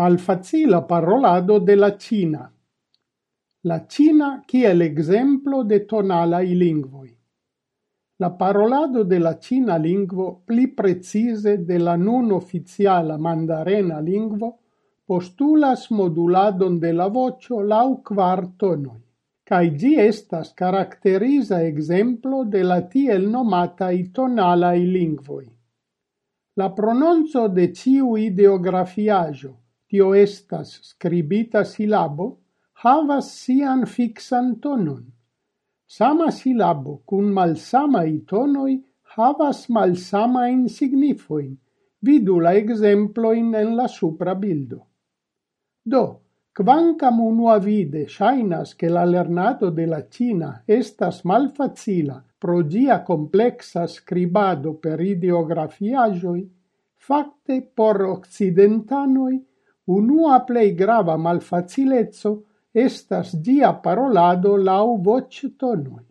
malfacila parolado de la Cina. La Cina kiel exemplo de tonalai lingvoi. La parolado de la Cina lingvo, pli precise de la nun oficiala mandarena lingvo, postulas moduladon de la vocio lau quar tonoi, cae gi estas caracteriza exemplo de la tiel nomatai tonalai lingvoi. La prononzo de ciu ideografiajo, tio estas scribita silabo, havas sian fixan tonon. Sama silabo cun malsamai tonoi havas malsamain signifoin, vidu la exemploin en la supra bildo. Do, quancam unua vide shainas che la lernado de la Cina estas malfacila pro gia complexa scribado per ideografiagioi, facte por occidentanoi unua plei grava malfacilezzo estas ĝia parolado laŭ voĉtonoj.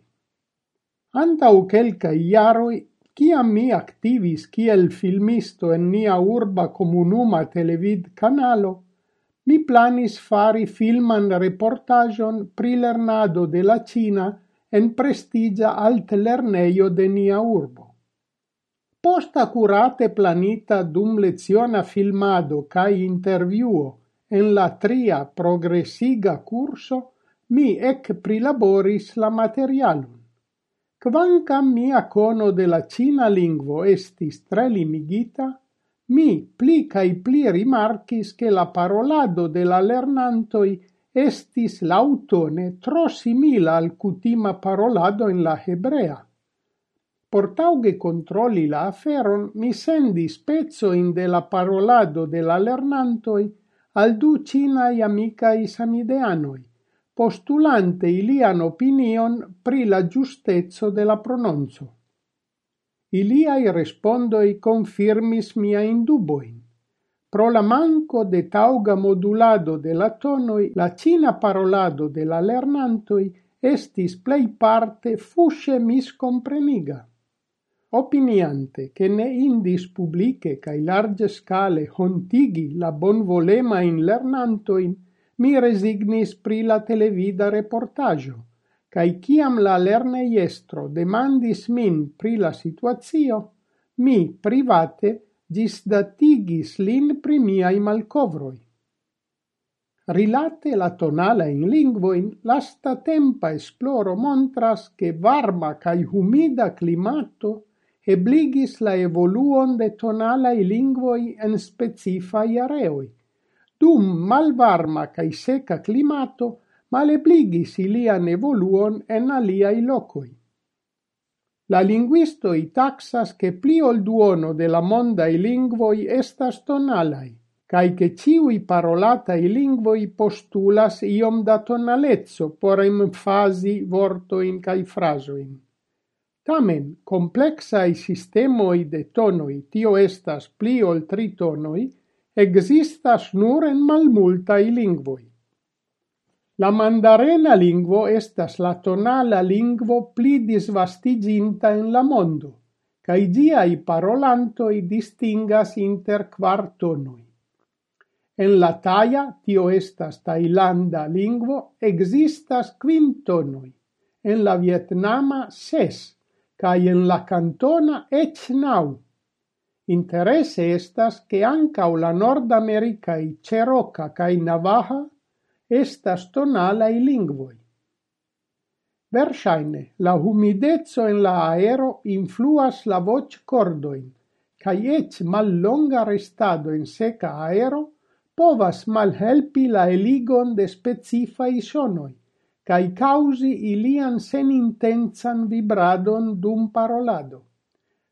Antau quelca iaroi, ciam mi activis kiel filmisto en nia urba comunuma televid-kanalo, mi planis fari filman reportajon pri lernado de la Cina en prestigia altlernejo de nia urbo post curate planita dum leziona filmado cae interviuo en la tria progressiga curso, mi ec prilaboris la materialum. Quancam mia cono de la cina lingvo estis tre limigita, mi pli cae pli rimarcis che la parolado de la lernantoi estis lautone tro simila al cutima parolado in la hebrea Por tauge controlli la aferon, mi sendi spezzo in de la parolado de la lernantoi al du cinai amicai samideanoi, postulante ilian opinion pri la giustezzo de la prononzo. Iliai respondoi confirmis mia induboin. Pro la manco de tauga modulado de la tonoi, la cina parolado de la lernantoi estis plei parte fusce miscompreniga opiniante che ne indis publice cae large scale hontigi la bonvolema in lernantoin, mi resignis pri la televida reportaggio, cae ciam la lerneiestro demandis min pri la situazio, mi private disdatigis lin pri miai malcovroi. Rilate la tonala in lingvoin, lasta tempa esploro montras che varma cae humida climato ebligis la evoluon de tonalaj lingvoj en specifaj areoj. Dum malvarma kaj seka klimato malebligis ilian evoluon en aliaj lokoj. La linguistoi taxas che pli ol duono de la mondai lingvoi estas tonalai, cae che ciui parolatai lingvoi postulas iom da tonalezzo por emfasi vortoin cae frasoin. Tamen, complexai sistemoi de tonoi, tio estas pli ol tri tonoi, existas nur en malmultai lingvoi. La mandarena lingvo estas la tonala lingvo pli disvastiginta en la mondo, cae giai parolantoi distingas inter quar tonoi. En la Taia, tio estas tailanda lingvo, existas quintonoi, en la vietnama ses, cae en la cantona ec nau. Interesse estas che ancau la nordamericae ceroca cae navaja estas tonalai lingvoi. Versaine, la humidezzo en la aero influas la voc cordoin, cae ec mallonga restado in seca aero povas malhelpi la eligon de specifai sonoi cae causi ilian senintensan vibradon dum parolado.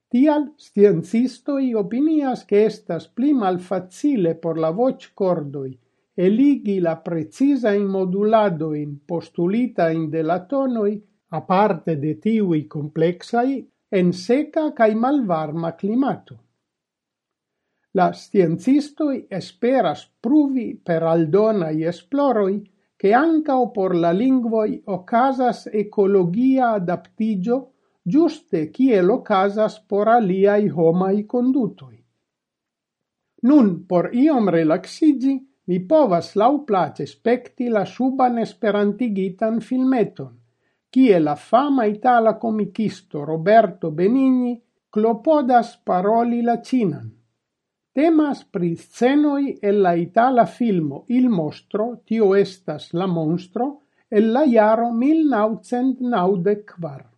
Tial, sciencistoi opinias che estas pli malfacile por la voc cordoi eligi la precisa in modulado in postulita in de la tonoi, a parte de tiui complexai, en seca cae malvarma climato. La sciencistoi esperas pruvi per aldonai esploroi che ancao por la lingvoi ocasas ecologia adaptigio giuste ciel ocasas por aliai homai condutoi. Nun, por iom relaxigi, mi povas lauplace specti la suban esperantigitan filmeton, kie la fama itala comicisto Roberto Benigni clopodas paroli la cinan. Temas pri scenoi el la itala filmo Il Mostro, tio estas la monstro, el la jaro 1994.